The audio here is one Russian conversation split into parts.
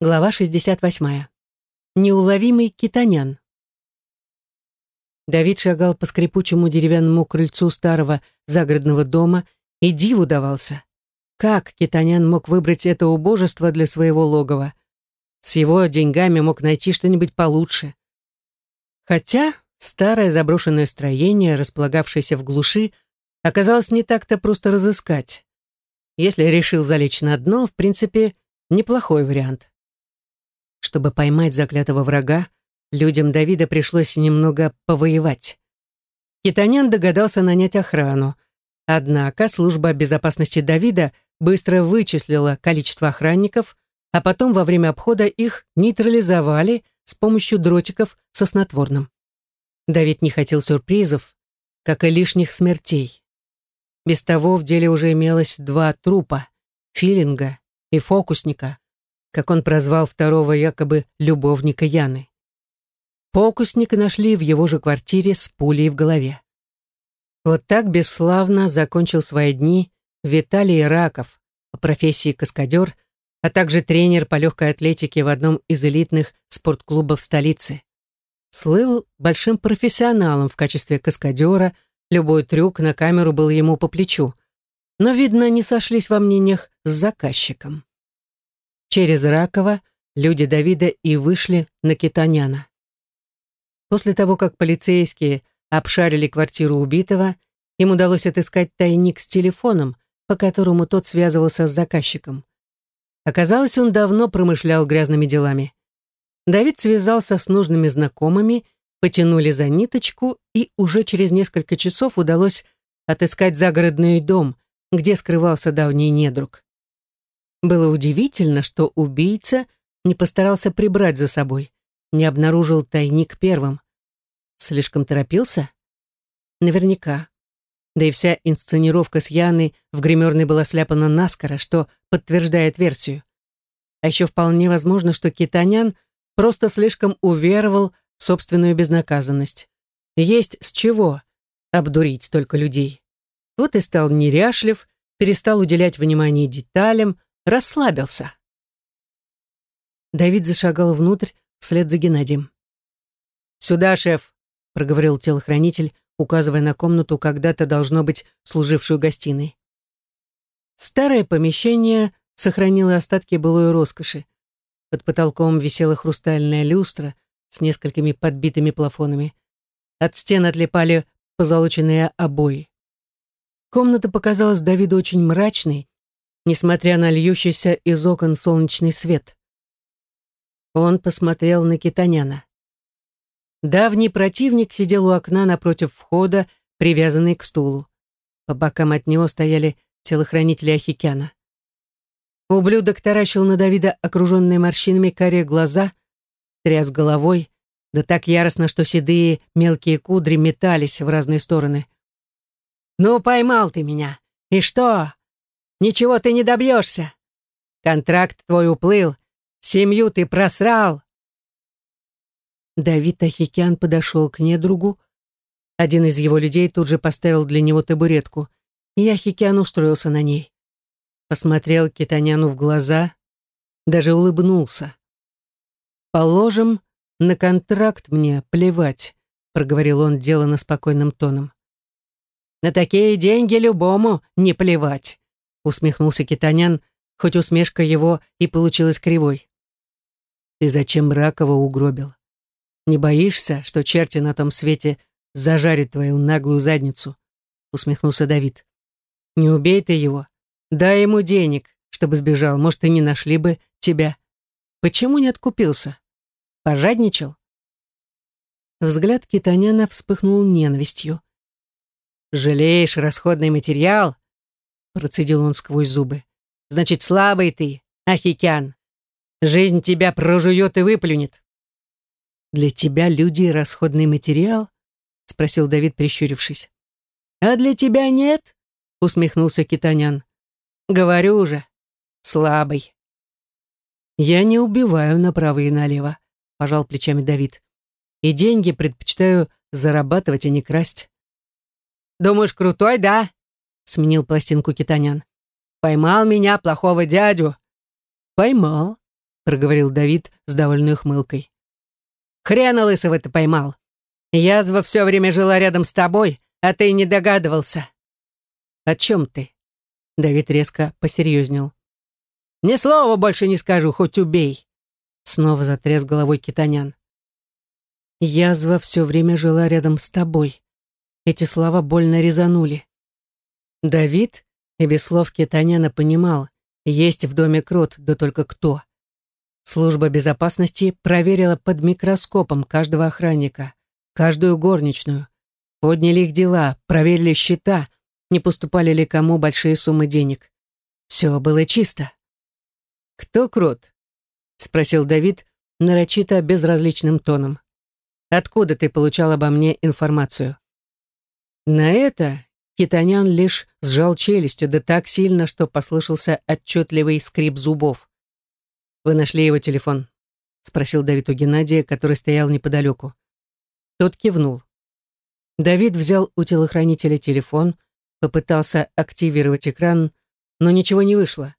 Глава 68. Неуловимый китанян. Давид шагал по скрипучему деревянному крыльцу старого загородного дома и диву давался. Как китанян мог выбрать это убожество для своего логова? С его деньгами мог найти что-нибудь получше. Хотя старое заброшенное строение, располагавшееся в глуши, оказалось не так-то просто разыскать. Если решил залечь на дно, в принципе, неплохой вариант. Чтобы поймать заклятого врага, людям Давида пришлось немного повоевать. Китанян догадался нанять охрану. Однако служба безопасности Давида быстро вычислила количество охранников, а потом во время обхода их нейтрализовали с помощью дротиков со снотворным. Давид не хотел сюрпризов, как и лишних смертей. Без того в деле уже имелось два трупа — филинга и фокусника, как он прозвал второго якобы любовника Яны. Фокусника нашли в его же квартире с пулей в голове. Вот так бесславно закончил свои дни Виталий Раков, по профессии каскадер, а также тренер по легкой атлетике в одном из элитных спортклубов столицы. Слыл большим профессионалом в качестве каскадера, любой трюк на камеру был ему по плечу. Но, видно, не сошлись во мнениях с заказчиком. Через Ракова люди Давида и вышли на Китаняна. После того, как полицейские обшарили квартиру убитого, им удалось отыскать тайник с телефоном, по которому тот связывался с заказчиком. Оказалось, он давно промышлял грязными делами. Давид связался с нужными знакомыми, потянули за ниточку, и уже через несколько часов удалось отыскать загородный дом, где скрывался давний недруг. Было удивительно, что убийца не постарался прибрать за собой, не обнаружил тайник первым. Слишком торопился? Наверняка. Да и вся инсценировка с Яной в гримерной была сляпана наскоро, что подтверждает версию. А еще вполне возможно, что Китанян просто слишком уверовал в собственную безнаказанность. Есть с чего обдурить столько людей. Вот и стал неряшлив, перестал уделять внимание деталям, расслабился. Давид зашагал внутрь вслед за Геннадием. «Сюда, шеф», — проговорил телохранитель, указывая на комнату, когда-то должно быть служившую гостиной. Старое помещение сохранило остатки былой роскоши. Под потолком висела хрустальная люстра с несколькими подбитыми плафонами. От стен отлипали позолоченные обои. Комната показалась Давиду очень мрачной, несмотря на льющийся из окон солнечный свет. Он посмотрел на Китаняна. Давний противник сидел у окна напротив входа, привязанный к стулу. По бокам от него стояли телохранители Ахикяна. Ублюдок таращил на Давида окруженные морщинами карие глаза, тряс головой, да так яростно, что седые мелкие кудри метались в разные стороны. «Ну, поймал ты меня! И что? Ничего ты не добьешься. Контракт твой уплыл, семью ты просрал. Давид Ахикян подошел к недругу. Один из его людей тут же поставил для него табуретку, и Ахикян устроился на ней. Посмотрел Китаняну в глаза, даже улыбнулся. «Положим, на контракт мне плевать», — проговорил он делано спокойным тоном. «На такие деньги любому не плевать», усмехнулся Китанян, хоть усмешка его и получилась кривой. «Ты зачем Ракова угробил? Не боишься, что черти на том свете зажарят твою наглую задницу?» усмехнулся Давид. «Не убей ты его. Дай ему денег, чтобы сбежал. Может, и не нашли бы тебя. Почему не откупился? Пожадничал?» Взгляд Китаняна вспыхнул ненавистью. «Жалеешь расходный материал?» Процедил он сквозь зубы. «Значит, слабый ты, Ахикян. Жизнь тебя прожует и выплюнет». «Для тебя люди — расходный материал?» — спросил Давид, прищурившись. «А для тебя нет?» — усмехнулся Китанян. «Говорю же, слабый». «Я не убиваю направо и налево», — пожал плечами Давид. «И деньги предпочитаю зарабатывать, а не красть». «Думаешь, крутой, да?» Сменил пластинку китанян. «Поймал меня, плохого дядю!» «Поймал», — проговорил Давид с довольной ухмылкой. «Хрена лысого ты поймал. Язва все время жила рядом с тобой, а ты не догадывался». «О чем ты?» Давид резко посерьезнел. «Ни слова больше не скажу, хоть убей!» Снова затряс головой китанян. «Язва все время жила рядом с тобой». Эти слова больно резанули. Давид, и без слов китаняна, понимал, есть в доме крот, да только кто. Служба безопасности проверила под микроскопом каждого охранника, каждую горничную. Подняли их дела, проверили счета, не поступали ли кому большие суммы денег. Все было чисто. «Кто крот?» — спросил Давид нарочито безразличным тоном. «Откуда ты получал обо мне информацию?» На это Китанян лишь сжал челюстью, да так сильно, что послышался отчетливый скрип зубов. «Вы нашли его телефон?» — спросил Давид у Геннадия, который стоял неподалеку. Тот кивнул. Давид взял у телохранителя телефон, попытался активировать экран, но ничего не вышло.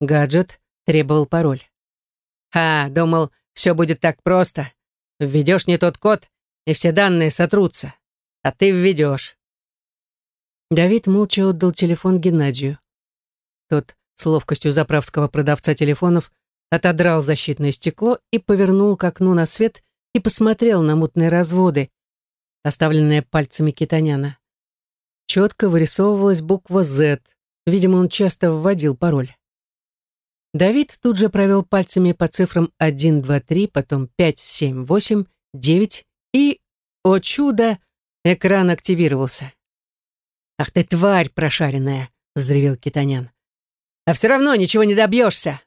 Гаджет требовал пароль. «Ха, думал, все будет так просто. Введешь не тот код, и все данные сотрутся. А ты введешь». Давид молча отдал телефон Геннадию. Тот с ловкостью заправского продавца телефонов отодрал защитное стекло и повернул к окну на свет и посмотрел на мутные разводы, оставленные пальцами китаняна. Четко вырисовывалась буква «З». Видимо, он часто вводил пароль. Давид тут же провел пальцами по цифрам 1, 2, 3, потом 5, 7, 8, 9 и, о чудо, экран активировался. «Ах ты, тварь прошаренная!» — взревел Китанян. «А все равно ничего не добьешься!»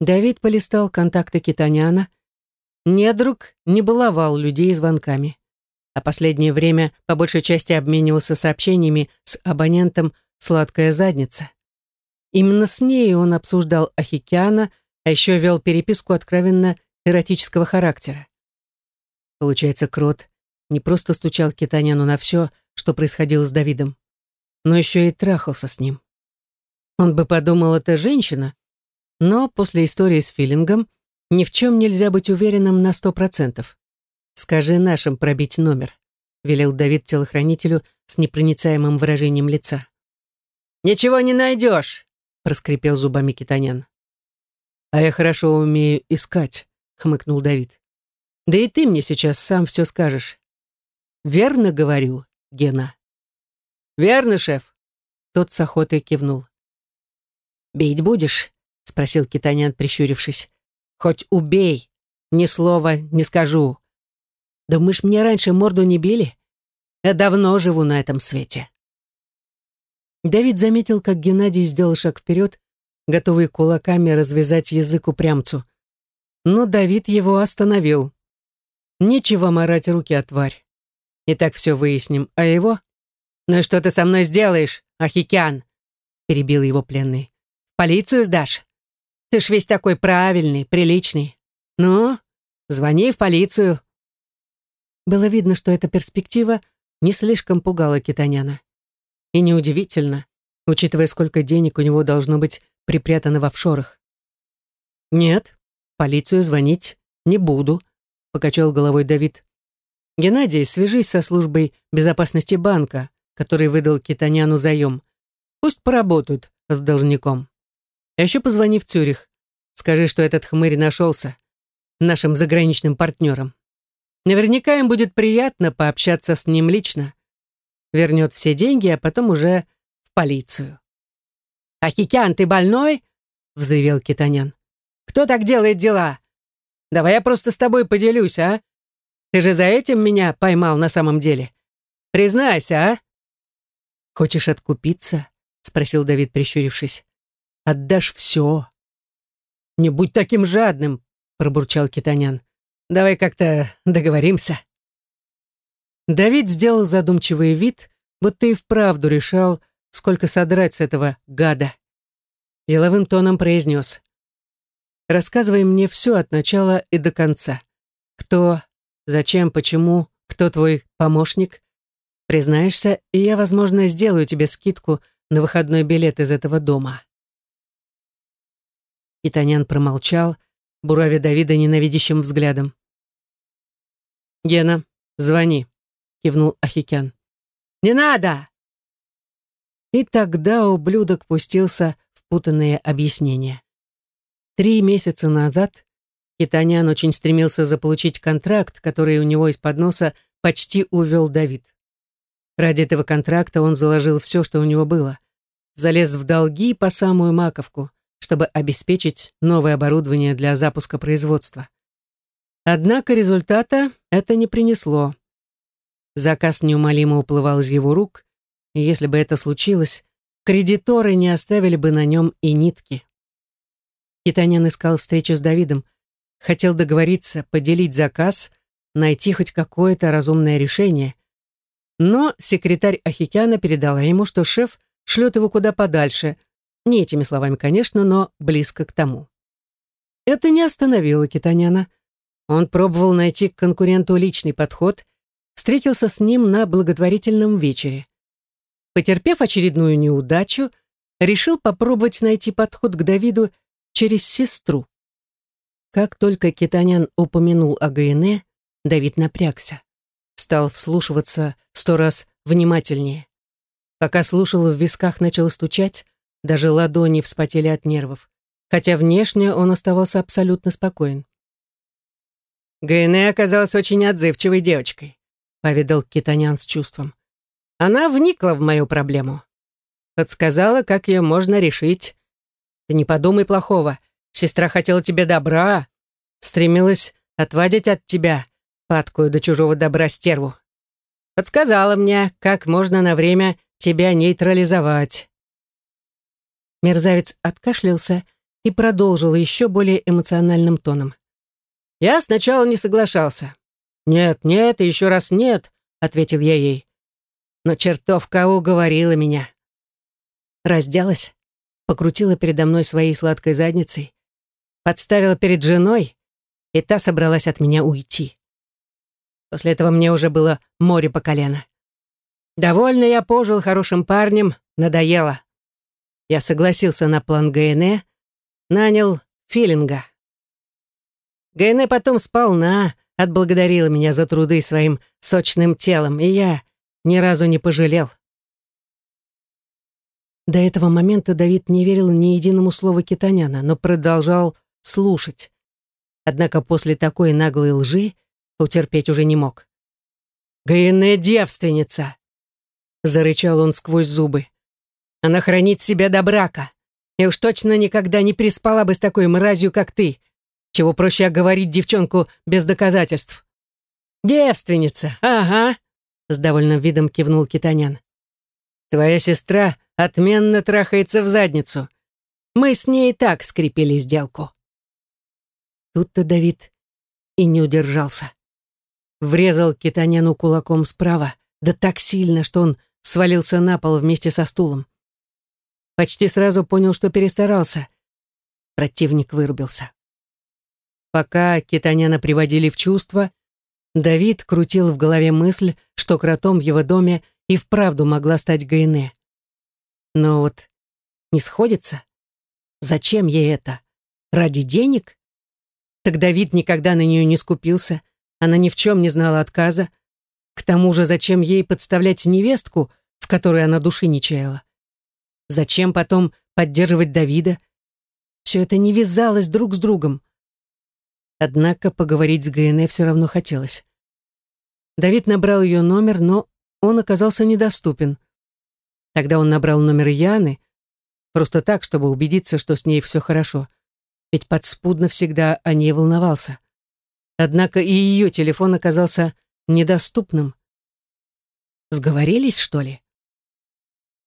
Давид полистал контакты Китаняна. Недруг не баловал людей звонками, а последнее время по большей части обменивался сообщениями с абонентом «Сладкая задница». Именно с ней он обсуждал Ахикяна, а еще вел переписку откровенно эротического характера. Получается, Крот не просто стучал Китаняну на все, что происходило с Давидом, но еще и трахался с ним. Он бы подумал, это женщина, но после истории с филингом ни в чем нельзя быть уверенным на сто процентов. «Скажи нашим пробить номер», — велел Давид телохранителю с непроницаемым выражением лица. «Ничего не найдешь», проскрипел зубами китанян. «А я хорошо умею искать», — хмыкнул Давид. «Да и ты мне сейчас сам все скажешь». «Верно говорю, Гена?» «Верно, шеф», — тот с охотой кивнул. «Бить будешь?» — спросил китанян, прищурившись. «Хоть убей, ни слова не скажу». «Да мы ж мне раньше морду не били. Я давно живу на этом свете». Давид заметил, как Геннадий сделал шаг вперед, готовый кулаками развязать язык упрямцу. Но Давид его остановил. Нечего морать руки от тварь. И так все выясним. А его? «Ну и что ты со мной сделаешь, Ахикян?» перебил его пленный. «Полицию сдашь? Ты ж весь такой правильный, приличный. Ну, звони в полицию». Было видно, что эта перспектива не слишком пугала китаняна. И неудивительно, учитывая, сколько денег у него должно быть припрятано в офшорах. «Нет, полицию звонить не буду», — покачал головой Давид. «Геннадий, свяжись со службой безопасности банка, который выдал Китаняну заем. Пусть поработают с должником. А еще позвони в Цюрих. Скажи, что этот хмырь нашелся нашим заграничным партнером. Наверняка им будет приятно пообщаться с ним лично вернет все деньги, а потом уже в полицию. «Ахикян, ты больной?» — взревел Китанян. «Кто так делает дела? Давай я просто с тобой поделюсь, а? Ты же за этим меня поймал на самом деле. Признайся, а?» «Хочешь откупиться?» — спросил Давид, прищурившись. «Отдашь все». «Не будь таким жадным», — пробурчал Китанян. «Давай как-то договоримся». Давид сделал задумчивый вид, будто и вправду решал, сколько содрать с этого гада. Деловым тоном произнес. «Рассказывай мне все от начала и до конца. Кто, зачем, почему, кто твой помощник? Признаешься, и я, возможно, сделаю тебе скидку на выходной билет из этого дома». Китанян промолчал, буравя Давида ненавидящим взглядом. «Гена, звони», — кивнул Ахикян. «Не надо!» И тогда ублюдок пустился в путанные объяснения. Три месяца назад Китанян очень стремился заполучить контракт, который у него из-под носа почти увел Давид. Ради этого контракта он заложил все, что у него было. Залез в долги по самую маковку, чтобы обеспечить новое оборудование для запуска производства. Однако результата это не принесло. Заказ неумолимо уплывал из его рук, и если бы это случилось, кредиторы не оставили бы на нем и нитки. Китанян искал встречу с Давидом, хотел договориться, поделить заказ, найти хоть какое-то разумное решение. Но секретарь Ахикяна передала ему, что шеф шлет его куда подальше. Не этими словами, конечно, но близко к тому. Это не остановило Китаняна. Он пробовал найти к конкуренту личный подход, встретился с ним на благотворительном вечере. Потерпев очередную неудачу, решил попробовать найти подход к Давиду через сестру. Как только Китанян упомянул о ГНЭ, Давид напрягся. Стал вслушиваться сто раз внимательнее. Пока слушал, в висках начал стучать, даже ладони вспотели от нервов, хотя внешне он оставался абсолютно спокоен. «ГНЭ оказалась очень отзывчивой девочкой», — поведал Китанян с чувством. «Она вникла в мою проблему. Подсказала, как ее можно решить. Ты не подумай плохого. Сестра хотела тебе добра, стремилась отвадить от тебя, падкую до чужого добра стерву. Подсказала мне, как можно на время тебя нейтрализовать. Мерзавец откашлялся и продолжил еще более эмоциональным тоном. Я сначала не соглашался. «Нет, нет и еще раз нет», — ответил я ей. Но чертовка уговорила меня. Разделась, покрутила передо мной своей сладкой задницей, подставила перед женой, и та собралась от меня уйти. После этого мне уже было море по колено. Довольно я пожил хорошим парнем, надоело. Я согласился на план ГНЭ, нанял филинга. ГНЭ потом сполна отблагодарила меня за труды своим сочным телом, и я ни разу не пожалел. До этого момента Давид не верил ни единому слову китаняна, но продолжал слушать. Однако после такой наглой лжи утерпеть уже не мог. «Гринная девственница!» — зарычал он сквозь зубы. «Она хранит себя до брака, и уж точно никогда не приспала бы с такой мразью, как ты, чего проще оговорить девчонку без доказательств». «Девственница, ага!» — с довольным видом кивнул Китанян. «Твоя сестра отменно трахается в задницу. Мы с ней и так скрепили сделку». Тут-то Давид и не удержался. Врезал Китаняну кулаком справа, да так сильно, что он свалился на пол вместе со стулом. Почти сразу понял, что перестарался. Противник вырубился. Пока Китаняна приводили в чувство, Давид крутил в голове мысль, что кротом в его доме и вправду могла стать Гайне. Но вот не сходится. Зачем ей это? Ради денег? Так Давид никогда на нее не скупился, она ни в чем не знала отказа. К тому же зачем ей подставлять невестку, в которой она души не чаяла? Зачем потом поддерживать Давида? Все это не вязалось друг с другом. Однако поговорить с ГНЭ все равно хотелось. Давид набрал ее номер, но он оказался недоступен. Тогда он набрал номер Яны, просто так, чтобы убедиться, что с ней все хорошо ведь подспудно всегда о ней волновался. Однако и ее телефон оказался недоступным. Сговорились, что ли?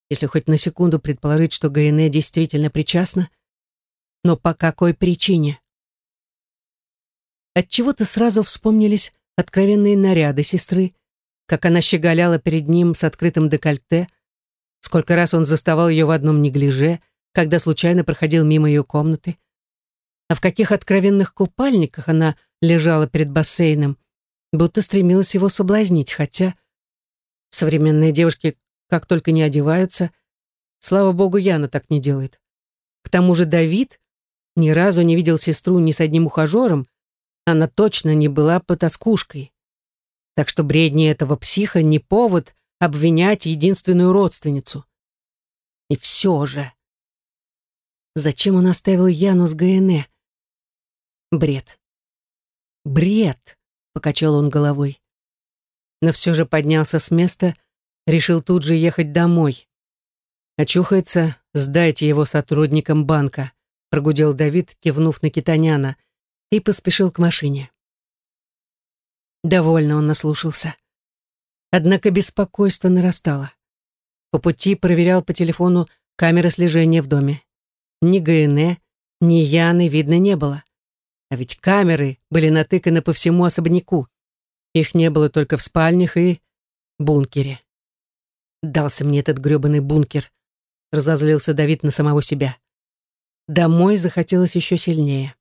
Если хоть на секунду предположить, что ГНЭ действительно причастна, но по какой причине? Отчего-то сразу вспомнились откровенные наряды сестры, как она щеголяла перед ним с открытым декольте, сколько раз он заставал ее в одном неглиже, когда случайно проходил мимо ее комнаты, а в каких откровенных купальниках она лежала перед бассейном, будто стремилась его соблазнить, хотя современные девушки как только не одеваются, слава богу, Яна так не делает. К тому же Давид ни разу не видел сестру ни с одним ухажером, она точно не была потаскушкой. Так что бредни этого психа не повод обвинять единственную родственницу. И все же... Зачем он оставил Яну с ГНЭ? Бред. Бред, покачал он головой. Но все же поднялся с места, решил тут же ехать домой. Очухается, сдайте его сотрудникам банка, прогудел Давид, кивнув на Китаняна, и поспешил к машине. Довольно он наслушался. Однако беспокойство нарастало. По пути проверял по телефону камеры слежения в доме. Ни ГНЭ, ни Яны видно не было. А ведь камеры были натыканы по всему особняку. Их не было только в спальнях и бункере. Дался мне этот грёбаный бункер. Разозлился Давид на самого себя. Домой захотелось еще сильнее.